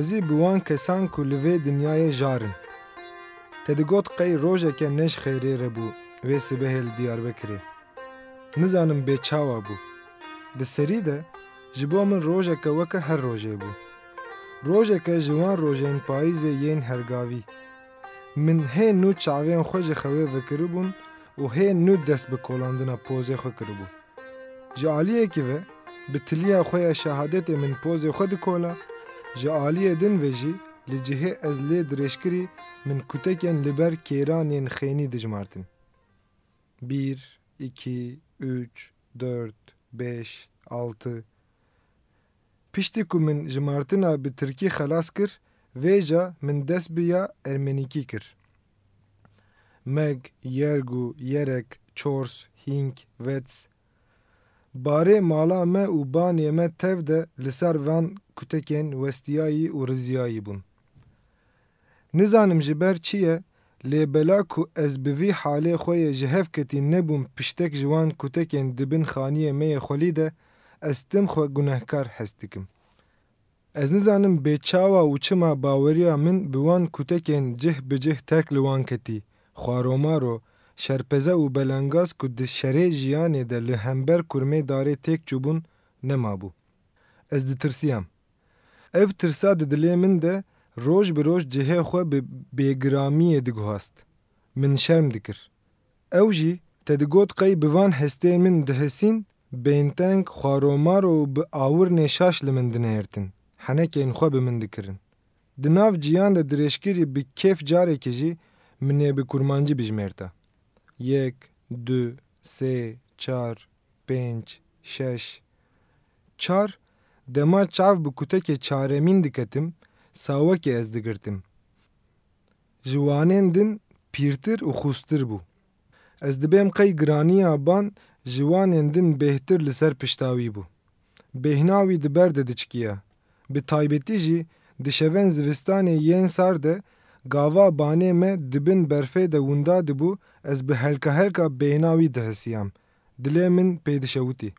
xwezî bi wan kesan ku li vê dinyayê jarin. Te digot qey rojeke neş xêrê re bû vê sibehê li Diyarbekirê. Nizanim bê çawa bû. Di serî de ji bo min rojeke weke her rojê bû. Rojeke ji wan rojên payîzê yên hergavî. Min hê nû çavên xwe ji xewê vekiribûn û hê nû dest bi kolandina pozê xwe kiribû. Ji aliyekî ve bi tiliya xwe ya şehadetê min pozê xwe dikola, ji aliyê din ve jî li cihê ez lê dirêjkirî min kutekên li ber kêranên xênî dijmartin. Bir, iki, üç, dört, beş, altı. Piştî ku min ji martina bi Tirkî xelas kir, vêja min dest bi ya Ermenîkî kir. Meg, Yergû, Yerek, Çors, Hînk, Vets. Barê mala me û banê me tev de li ser van kutekên westiyayî û riziyayî bûn. Nizanim ji ber çi ye, lê bela ku ez bi vî halê xwe yê ji hev ketî nebûm piştek ji wan kutekên dibin xaniyê me yê xwelî de ez tim xwe gunehkar hes dikim. Ez nizanim bê çawa û çima baweriya min bi wan kutekên cih bi cih terk li wan ketî, xwaromaro, şerpeze û belengaz ku di şerê jiyanê de li hember kurmê darê têk çûbûn nemabû. Ez ditirsiyam. Ev tirsa di dilê min de roj bi roj cihê xwe bi bêgiramiyê diguhast. Min şerm dikir. Ew jî te digot qey bi van hesteyên min dihesîn bênteng, xwaromar û bi awirnê şaş li min dinêrtin. Henekên xwe bi min dikirin. Di nav ciyan de dirêjkirî bi kêf carekê jî min ê bi kurmancî bijmêrta. Yek, du, sê, çar, pênc, şeş. Çar, dema çav bi kutekê çaremîn diketim, sawekê ez digirtim. Ji wanên din pîrtir û xûstir bû. Ez dibêm qey giraniya ban ji wanên din bêhtir li ser piştawî bû. Bêhna wî di ber de diçikiya. Bi taybetî jî di şevên zivistanê yên sar de gava banê me dibin berfê de winda dibû ez bi helka helka bêhna wî dihesiyam. Dilê min pê dişewitî.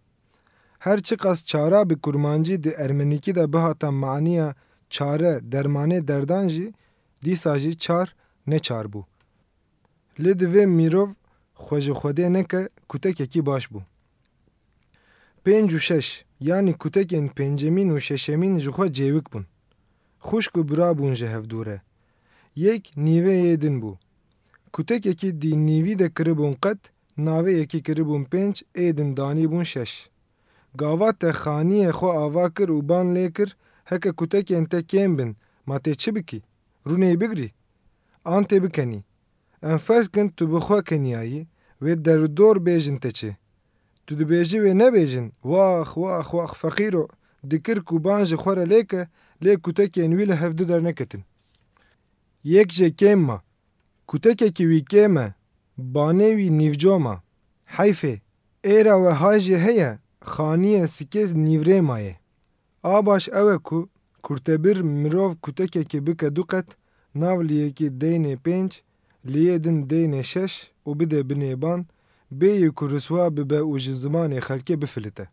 Her çi qas çara bi kurmancî di Ermenîkî de bihata maniya çare dermanê derdan jî dîsa jî çar neçar bû. Lê divê mirov xwe ji Xwedê neke kutekekî baş bû. Pênc û şeş yanî kutekên pêncemîn û şeşemîn ji xwe cêwik bûn. Xuşk û bira bûn ji hevdûre. Yek nîveyê din bû. Kutekekî dî nîvî de kiribûn qet, navê yekî kiribûn pênc, ê din danîbûn şeş. Gava te xaniyê xwe ava kir û ban heke kutekên te kêm bin, ma tê çi bikî? Rûnê bigirî? An tê bikenî. Em ferz kin tu bi xwe keniyayî, wê derdor bêjin te çi. Tu dibêjî wê nebêjin, wax wax wax feqîro, dikir ku ban ji xwe re lêke, lê kutekên wî li derneketin. Yek jê kêm ma. Kutekekî wî kêm e, banê wî nîvco ma. Heyfê, êra weha jî heye, xaniyê sikez nîvrê maye. A ew e ku kurtebir mirov kutekekê bike du qet, nav liyekî deynê pênc, liyê din deynê şeş û bide binê ban, bêyî ku riswa bibe û ji zimanê xelkê bifilite.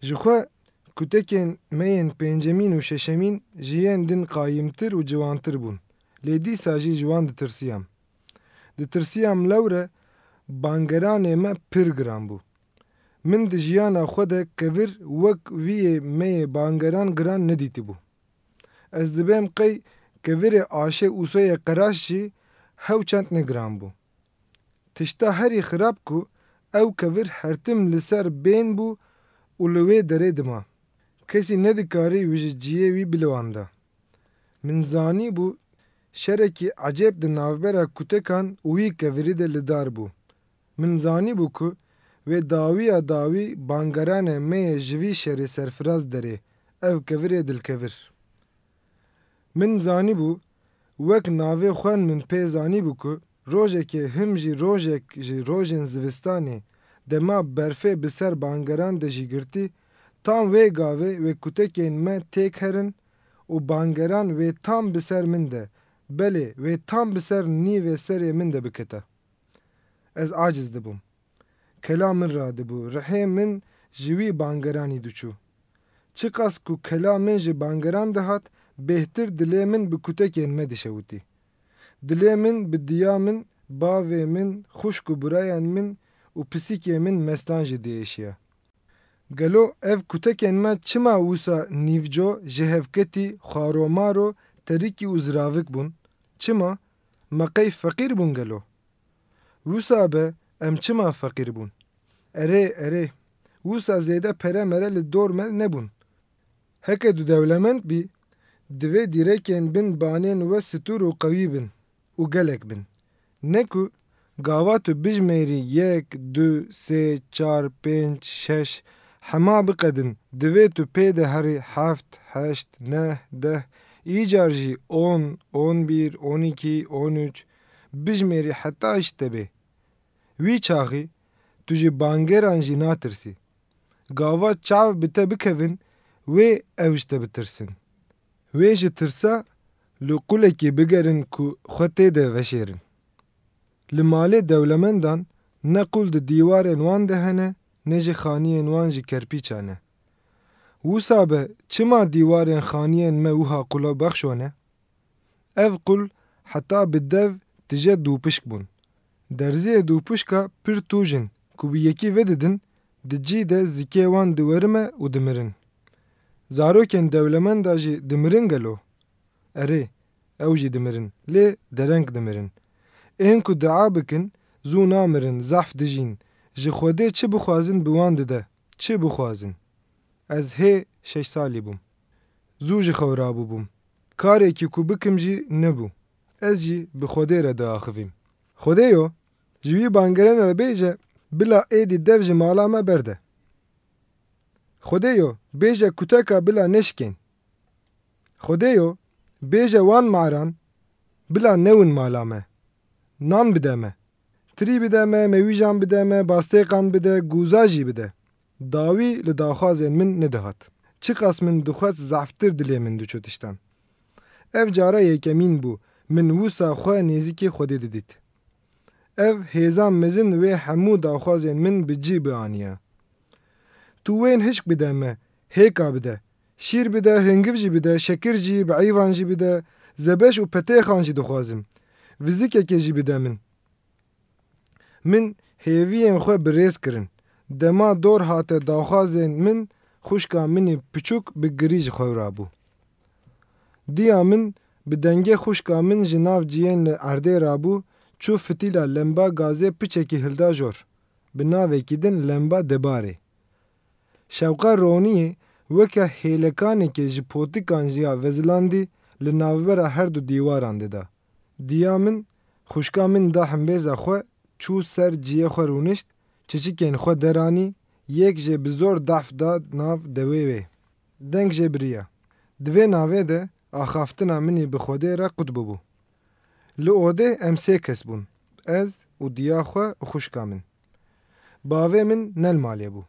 Ji xwe kutekên me yên pêncemîn û şeşemîn ji yên din qayîmtir û ciwantir bûn. Lê dîsa jî ji wan ditirsiyam. Ditirsiyam lewre bangeranê me pir giran bû. Min di jiyana xwe de kevir wek vîyê me yê bangeran giran nedîtibû. Ez dibêm qey kevirê aşê ûsoyê qeraş jî hew çend negiran bû. Tişta herî xirab ku ew kevir hertim li ser bên bû û li wê derê dima. Kesî nedikarî wî ji ciyê wî biliwanda. Min zanî bû şerekî ecêb di navbera kutekan û wî kevirî de li dar bû. Min zanî bû ku wê dawiya dawî bangeranê me yê ji vî şerê serfiraz derê, ev kevirê dilkevir. Min zanî bû wek navê xwen min pê zanî bû ku rojekê him jî rojek ji rojên zivistanê dema berfê bi ser bangeran de jî girtî, tam vê gavê wê kutekên me têk herin û bangeran wê tam bi ser min de, belê wê tam bi ser nîvê serê min de bikete. Ez aciz dibûm. Kela min radibû, rihê min ji wî bangeranî diçû. ku kela min ji bangeran dihat bêhtir dilê min bi kutekên me dişewitî. Dilê bi diya min, bavê min, xuşk û birayên min û pisîkê min mestan jî. Gelo ev kutekên me çima wisa nîvco ji hevketî, xwaromar û terîkî û ziravik bûn? Çima? Me qey feqîr bûn gelo. Wisa be em çima feqîr bûn? Erê erê, wisa zêde pere mere li dor me nebûn. Heke du dewlemend bî, divê dîrekên bin banên we stûr û qewî bin û gelek bin. Ne ku gava tu bijmêrî yek, du, sê, çar, pênc, şeş, hema biqedin divê tu pê de herî heft, heşt, neh, deh, îcar jî on, on bir, on îkî, on üç, bijmêrî heta îşte bê. Wî çaxî tu ji bangeran jî. Gava çav bi te bikevin wê ew ji te bitirsin. Wê ji tirsa li qulekê bigerin ku xwe tê de veşêrin. Li malê dewlemendan ne qul di hene ne ji xaniyên wan ji kerpîçan. Wisa be çima dîwarên xaniyên me wiha qula bexşone? Ev qul heta bi dev tije dûpişk bûn. Derziyê dûpişka pir tûjin ku bi yekî vedidin di cî de zikê wan diwerime û dimirin. Zarokên dewlemenda jî dimirin gelo? Erê, ew jî dimirin, lê dereng dimirin. Ên ku dua bikin, zû namirin, zehf dijîn, ji Xwedê çi bixwazin bi wan dide, çi bixwazin. Ez hê şeş salî bûm. Zû ji xew rabûbûm. Karekî ku bikim jî nebû. Ez jî bi Xwedê re diaxivîm. Xwedeyo, ji wî bangeran re bêje, bila êdî dev ji mala me berde. Xwedeyo, bêje kuteka bila neşkên. Xwedeyo, bêje wan maran, bila newin mala me. Nan bide me. Tirî bide me, mewîjan bide me, bastêqan bide, gûza jî bide. Dawî li daxwazên min nedihat. Çi qas min dixwest zeftir dilê min diçû tiştan. Ev cara yekemîn bû, min wisa xwe nêzîkê Xwedê didît. Ev hêza mezin wê hemû daxwazên min bi cî bianiye. Tu wên hişk bide me, hêka bide. Şîr bide, hingiv jî bide, şekir jî, beîvan jî bide, zebeş û petêxan jî dixwazim. Vizikekê jî bide min. Min hêviyên xwe bi rêz kirin. Dema dor hate daxwazên min xuşka minê piçûk bi girî ji xew. Diya min bi dengê xuşka min ji nav ciyên li erdê rabû çû fitîla lemba gazê piçekî hilda jor. Bi navekî din lemba debarê. Şewqa Roniyê weke hêlekanekê ji potikan jiya Vezlandî li navbera her du dîwaran dida. Diya min xuşka min da hembêza xwe çû ser ciyê xwe rûnişt, çiçikên xwe deranî, yek jê bi zor def da nav dewê wê. Deng jê biriya. Di vê navê de axaftina minî bi Xwedê re qut bibû. Li odê em sê kes bûn. Ez û diya xwe û xuşka min. Bavê min nel malê bû.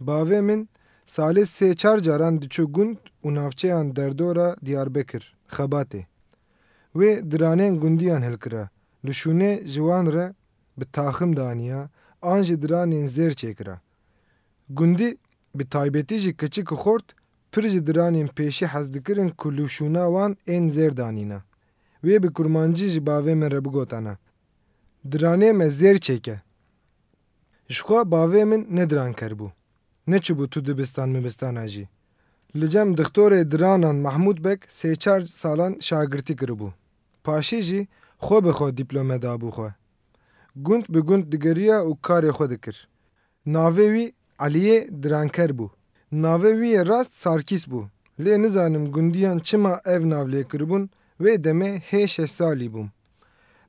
Bavê min salê sê çar caran diçû gund û navçeyan derdora Diyarbekir, Xebatê. Wê diranên gundiyan hilkira. Li bi taxim daniya, an jî diranên zêr çêkira. Gundî bi taybetî jî kiçik û xort pir ji diranên pêşî hez dikirin ku li şûna wan ên zêr danîne. Wê bi kurmancî ji bavê me re bigotana. Diranê me zêr çêke. Ji xwe bavê min ne diranker bû. Neçûbû tu dibistan mibistana jî. Li cem dixtorê diranan Mahmûd Bek sê çar salan şagirtî kiribû. Paşî jî xwe bi xwe dîplome dabû xwe. Gund bi gund digeriya û karê xwe dikir. Navê wî Aliyê diranker bû. Navê wî yê rast Sarkîs bû. Lê nizanim gundiyan çima ev nav lê kiribûn wê demê hê şeş salî bûm.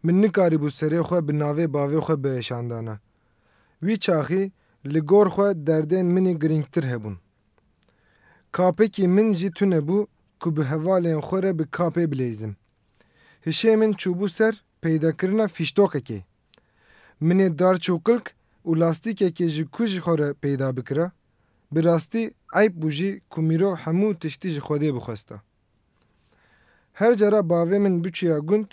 Min nikarîbû serê xwe bi navê bavê xwe biêşandana. Wî çaxî li gor xwe derdên minî girîngtir hebûn. Kapekî min jî tune bû ku bi hevalên xwe re bi kapê bilêzim. Hişê min çûbû ser peydakirina fîştokekê. Minê dar çûkilk û lastîkekê ji ku ji xwe re peyda bikira, bi rastî eyb bû jî ku mîrov hemû tiştî ji Xwedê bixwesta. Her cara bavê min biçûya gund,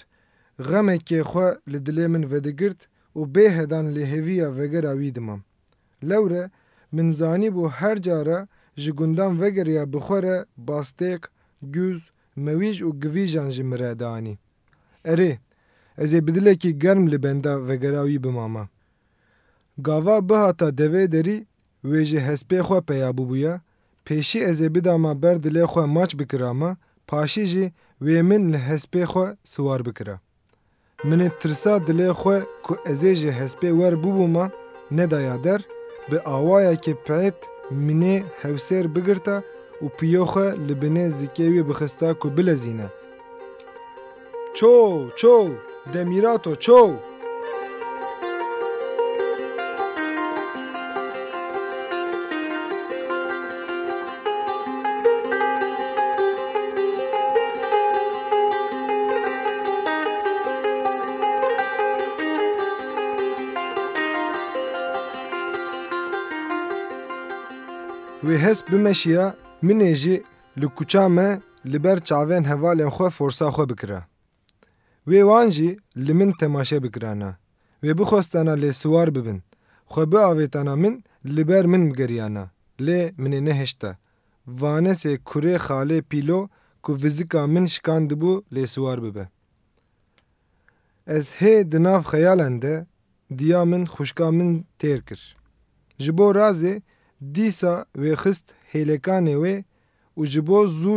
xemekê xwe li dilê min vedigirt û bêhedan lê hêviya vegera wî dimam. Lewre min zanîbû her cara ji gundan vegeriya bixwe re bastêk, gûz, mewîj û givîjan ji min re danî. Erê, ez ê bi dilekî germ li benda vegera wî bimama. Gava bihata devê derî wê ji hespê xwe peya bûbûye, pêşî ez ê bidama ber dilê xwe maç bikirama, paşî jî wê min li hespê xwe siwar bikira. Min ê tirsa dilê xwe ku ez ê ji hespê wer bûbûma nedaya der, bi awayekê peyt minê hewsêr bigirta û pîyo xwe li binê zîkê wî bixista ku bilezîne. Ço, ço, demîrato ço! Wê hest bimeşiya minê jî li kuça me li ber çavên hevalên xwe forsa xwe bikire. Wê wan jî li min temaşe bikirane. Wê bixwestana lê bibin. Xwe biavêtana min li ber min bigeriyane. Lê min ê nehişte. Vanesê kurê xalê pîlo ku fîzika min şikandibû lê siwar bibe. Ez hê di nav diya min xuşka min têr kir. Ji bo razê dîsa wê xist hêlekanê wê û ji bo zû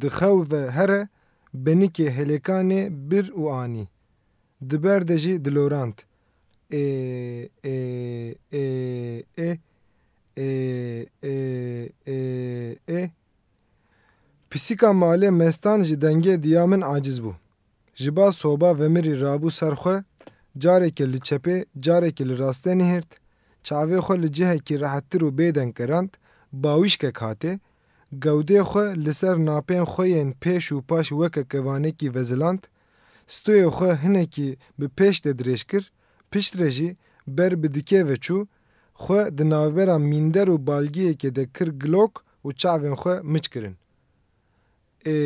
dixewive here benîkê hêlekanê bir û anî. Di ber de jî dilorand. Ê ê ê ê ê ê ê ê Pisîka malê mestan ji dengê diya aciz bû. Ji ba soba vemirî rabû ser xwe, carekê li çepê, carekê li rastê nihêrt, çavê xwe li cihekî rehettir û bêdeng kerand, bawîşkek hatê, gewdê xwe li ser napên xwe yên pêş û paş weke kevanekî veziland, stoyê xwe hinekî bi pêş de dirêj kir, piştre jî ber bi dikê veçû, xwe di navbera mînder û balgiyekê de kir gilok û çavên xwe miç kirin. Ê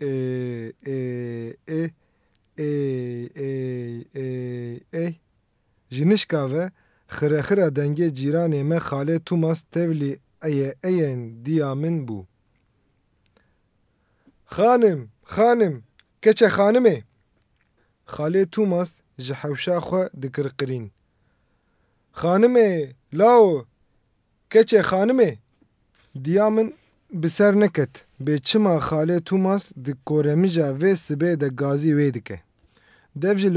ê ê ê ê ê ê ê Ji nişka ve xirexira dengê cîranê me Xalê Tumas tevlî eyê eyên diya min bû. Xanim, keçe xanimê. Xalê Tumas ji hewşa xwe dikirqirîn. Xanimê, lao, keçe xanimê. Diya min neket bê çima Xalê Tumas di koremîja vê de gazî wê dike. Dev ji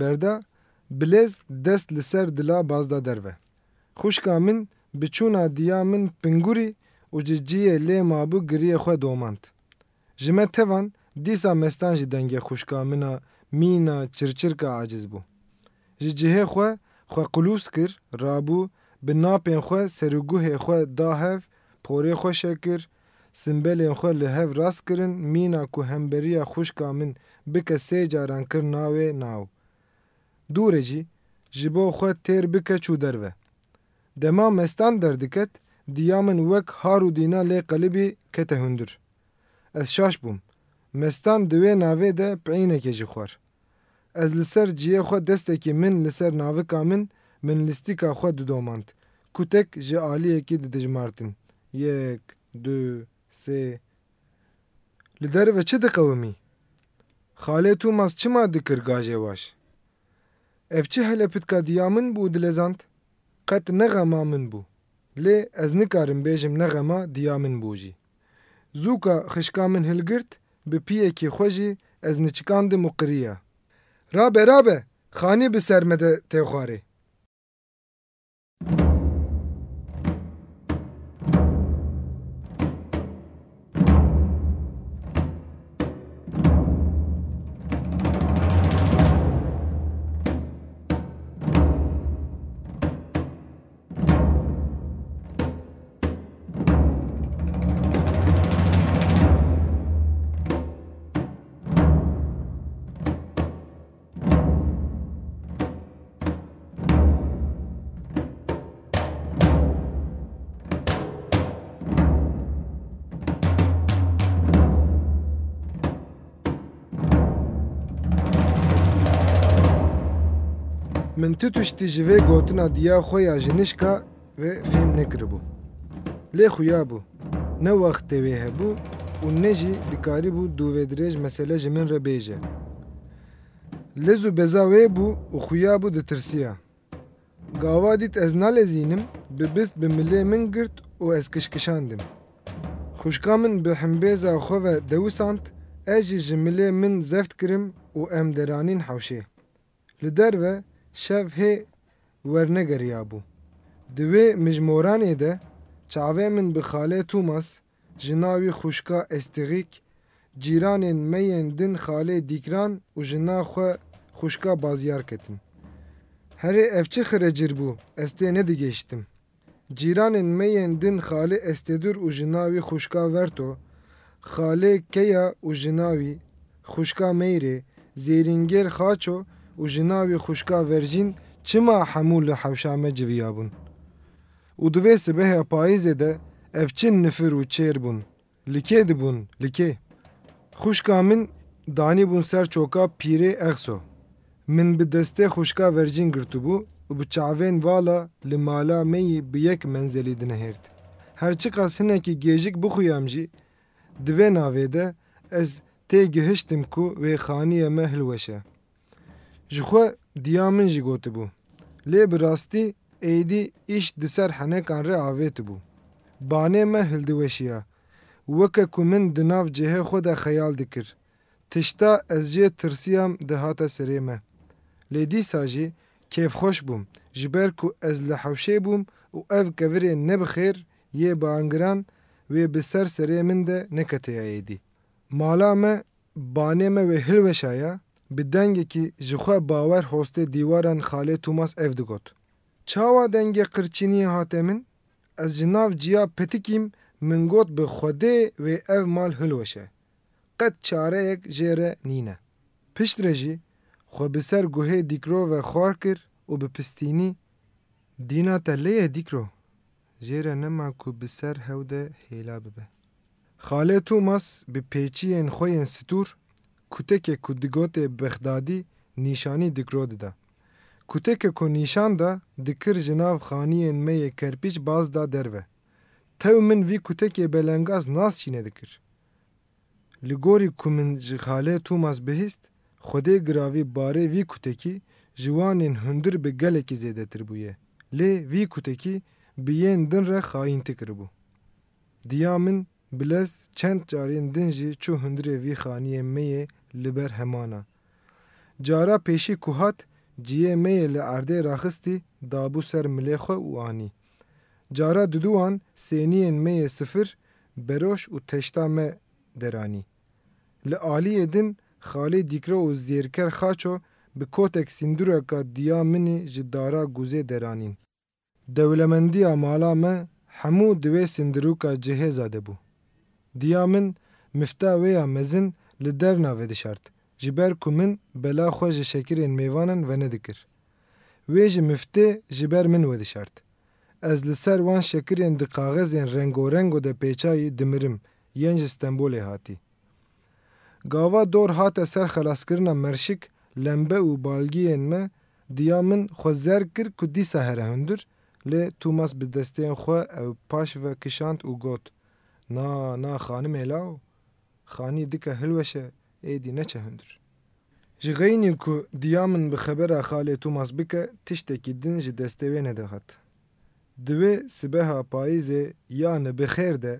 berda bilêz dest li dila bazda derve. Xuşka min bi çûna diya min pingûrî û ji ciyê lê mabû giriyê xwe domand. Ji me tevan dîsa mestan jî dengê xuşka mina mîna çirçirka aciz bû. Ji cihê xwe xwe qulûs kir, rabû, bi napên xwe serûguhê xwe da hev, porê xwe şekir, simbelên xwe li hev rast kirin, mîna ku hemberiya xuşka min bike sê caran kir navê naw. Dûrê jî ji bo xwe têr bike çû derve. Dema mestan derdiket, diya min wek har û dîna lê qelibî kete hundir. Ez şaş bûm. Mestan di wê navê de peyînekê jî xwar. Ez li ser ciyê xwe destekî min li ser navika min min lîstîka xwe. Kutek ji aliyekî didijmartin. Yek, du, sê. Li derve çi diqewimî? Xalê Tumas çima dikir gajê waş? Ev çi helepitka diya min bû? Qet nexema min bû. Lê ez nikarim bêjim nexema diya min bû jî. Zûka xişka min hilgirt, bi piyekê xwe jî ez niçikandim û qiriya. Rabe rabe, xanî bi ser me de tê xwarê. من تتوش تجيبي قوتنا ديا خويا جنشكا و فيم نكربو. لي خويا بو نو وقت تيوي بو و نجي ديكاري بو دو ودريج مسألة جمن ربيجة. لزو بزاوي بو و خويا بو دي ترسيا قاوا ديت ازنال ازينم ببست بملي من قرد و ازكشكشان دم خوشكامن بحمبيزا خوفا دوسانت أجي جملي من زفت كرم و ام درانين حوشي لدرفه şev hê wernegeriya bû di wê mijmoranê de çavê min bi xalê Thomas ji navî xuşka Estêxîk cîranên me yên din xalê dîkran û ji na xwe xuşka bazyar ketin herê ev çi xirecir bû ez tê nedigêştim cîranên me yên din xalê Estêdur û ji navî xuşka Verto xalê Keya û ji navî xuşka Meyrê zêrîngêr xaço û ji navî xuşka Verjîn çima hemû li hewşa me civiya bûn? Û di vê sibehê payîzê de ev çin nifir û çêr bûn? Li kê dibûn? Li kê? Xuşka min danî bûn ser çoka pîrê exso min bi destê xuşka vercîn girtibû û bi çavên vala li mala me yî bi yek menzelî dinehêrt her çi qas hinekî gêjik bixuyam jî di vê navê de ez tê gihiştim ku wê xaniye me hilweşe ji xwe diya min jî gotibû lê bi rastî êdî îş di ser henekan re avêtibû banê me hildiweşiya. Weke ku min di nav cihê xwe de xeyal dikir. Tişta ez jê tirsiyam dihate serê me. Lê dîsa jî kêfxweş bûm. Ji ber ku ez li hewşê bûm û ev kevirê nebixêr yê bangiran wê bi ser serê min de neketiya êdî mala me banê me wê hilweşaya bi dengekî ji xwe bawer hostê dîwaran xalê Thomas ev digot. Çawa dengê qirçîniyê hate min ez ji nav ciya petikîm min got bi xwedê wê ev mal hilweşe qet çareyek jê re nîne. Piştre jî xwe bi ser guhê dîkro ve xwar kir û bi pistînî dîna te lê ye dîkro. Jê re nema ku bi ser hew de hêla bibe. Xalê Thomas bi pêçiyên xwe yên stûr kutekê ku digotê Bexdadî nîşanî dîkro dida Kutekê ku nîşan da dikir ji nav xaniyên me yê kerpîç baz da derve. Tew min vî kutekê belengaz nas çîne dikir. Li gorî ku min ji xalê Thomas bihîst Xwedê giravî barê vî kutekî ji wanên hundir bi gelekî zêdetir bûye. Lê vî kutekî bi yên din re xayîntî kiribû diya min bilez çend carên din jî çû hundirê vî xaniyê me yê لبر همانا جارا پیشی که هات جیه می لعرده راخستی دابو سر ملیخه و آنی جارا ددوان سینین می سفر بروش و تشتا می درانی لعالی دن خالی دیکره و زیرکر خاچو bi kotek sîndureka diya minê ji dara guzê deranîn. Dewlemendiya mala me hemû divê sîndiroka cihêza debû. Diya min mifta wê ya mezin li der navê dişart. Ji ber ku min bela xwe ji şekirên mêvanan venedikir wê ji miftê ji ber min wedişart ez li ser wan şekirên di kaxezên rengorengo de pêçayî dimirim yên ji Stenbolê hatî. Gava dor hate ser xelaskirina merşik lembe û balgiyên me diya min xwe zer kir ku dîsa here hundir lê Thomas bi destên xwe ew paş ve kişand û got. Na na xanimê law xanî dike hilweşe êdî neçe hundir ji xeyînî ku diya min bi xebera xalê Thomas bike tiştekî din ji destê wê nedihat di wê sibeha payîzê yanê bi xêr de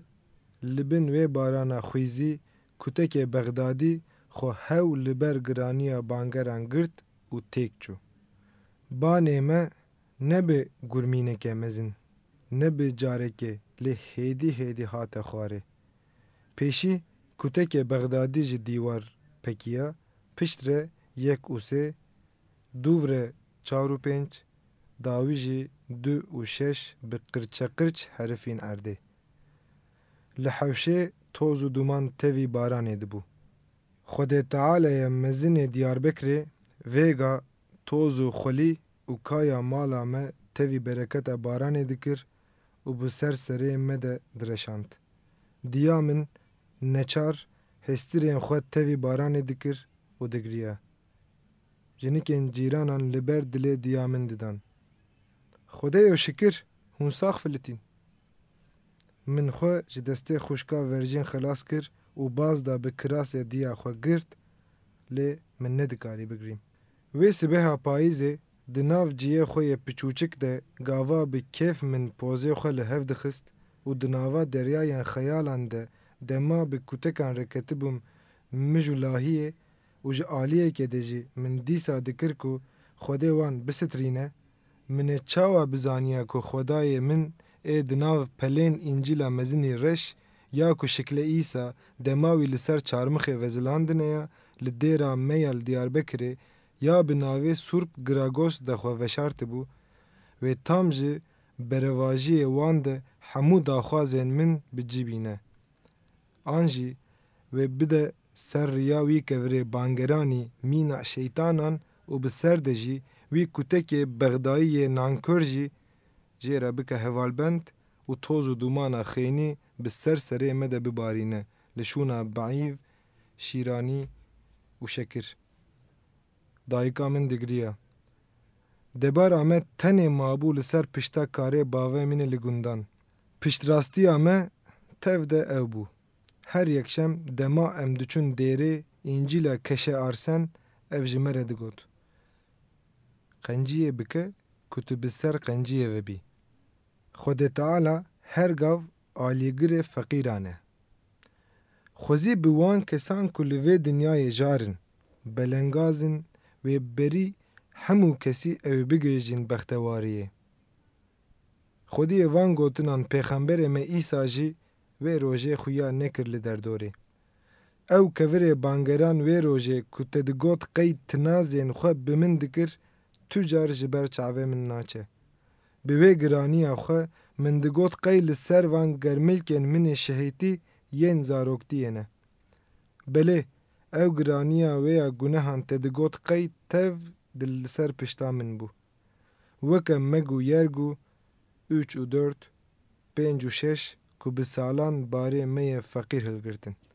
li bin wê barana xwîzî kutekê Bexdadî xwe hew li ber giraniya bangeran girt û têk çû. Banê me ne bi gurmîneke mezin ne kutekê Bexdadî ji dîwar pekiya pişt re yek û sê dûv re çar û pênc dawî jî du û şeş bi qirçeqirç herifîn erdê. Li hewşê toz û duman tevî baranê dibû. Xwedê Tealaya mezinê Diyarbekirê vêga toz û xwelî û kaya mala me tevî bereketa baranê dikir û bi ser serê me de direşand diya min neçar hestirên xwe tevî baranê dikir û digiriye jinekên cîranan li ber dilê diya min didan Xwedê şikir hûn sax filitîn min xwe ji destê xuşka verjên xilas kir û baz da bi kirasê diya xwe girt lê min nedikarî bigirîm. Wê sibeha payîzê di nav ciyê xwe yê piçûçik de gava bi kêf min pozê xwe li hev dixist û di nava deryayên xeyalan de dema bi kutekan re ketibûm mij û lahiyê û ji aliyekê de jî min dîsa dikir ku Xwedê wan bisitrîne, min ê çawa bizaniya ku Xwedayê min ê di nav pelên încîla mezinê reş ya ku şikle îsa dema wî li ser çarmixê vezilandine ya li dêra me ya li Diyarbekirê ya bi navê Surp Giragos de xwe veşartibû wê tam ji berevajiyê wan de hemû daxwazên min bicibîne. An jî wê bide ser riya wî kevirê bangeranî mîna şeytanan û bi ser de jî wî kutekê bexdayiyê nankör jî jê re bike hevalbend û toz û dumana xênî bi ser serê me de bibarîne li şûna beîv, şîranî û şekir. Dayika min digiriya. Debara me tenê mabû li ser pişta karê bavê min ê li gundan. Piştrastiya me tev de ew bû. Her yekşem dema em diçûn dêrê încîla keşe arsen ev ji me re digot. Qenciyê bike ku ser qenciyê vebî. Xwedê Teala her gav alîgirê feqîran e. Xwezî bi wan kesan ku li vê jarin, belengazin wê berî hemû kesî ew bigêjin bextewariyê. Xwediyê van gotinan pêxemberê me Îsa jî vê rojê xuya nekir li derdorê. Ew kevirê bangeran wê rojê ku te digot qey tinazên xwe bi min dikir, tu car ji ber çavê min naçe. Bi vê giraniya xwe min digot qey li ser van germilkên minê şehêtî yên zaroktiyê ne. Belê, ew giraniya wê ya gunehan te digot qey tev dil li ser pişta min bû. Weke meg û yerg û 3 û 4, 5 û 6, قب سالان بارے میں یہ فقیر حل کرتے ہیں